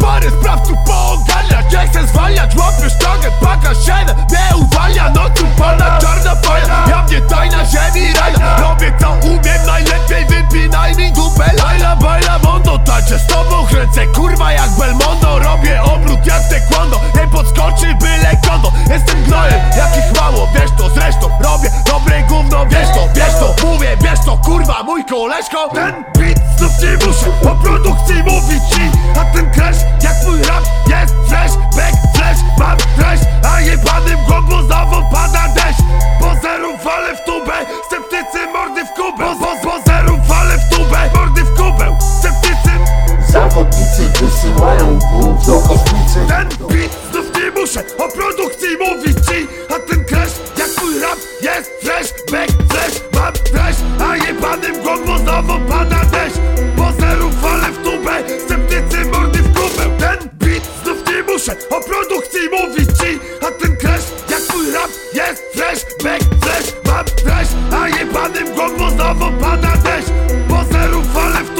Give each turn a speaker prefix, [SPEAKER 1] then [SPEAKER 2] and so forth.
[SPEAKER 1] parę sprawców poogarniać Nie chcę zwalniać, łapię sztangę, paka 7 Nie uwalnia, nocą pana czarna fajna Ja mnie tajna ziemi rajna. Robię co umiem najlepiej, wypinaj mi dupę. Lajla, bajla, mondo Tańczę z tobą, kręcę. Kurwa jak Belmondo Robię obrót jak taekwondo. Nie podskoczy byle kondo Jestem gnojem, jakich mało, wiesz to zresztą Robię dobre gówno, wiesz to, wiesz to Mówię, wiesz to, kurwa, mój koleżko Ten znów nie muszę o produkcji mówić ci. A ten crash, jak mój rap jest fresh. Back flash, mam treść A jebanym głąbo znowu pada deszcz. Po zeru falę w tubę Sceptycy mordy w kubę. Po, po, po zeru falę w tubę Mordy w kubę. Sceptycy
[SPEAKER 2] Zawodnicy wysyłają głów do kosmicy.
[SPEAKER 1] Ten beat znów nie muszę o Pada 10, po 0 fale w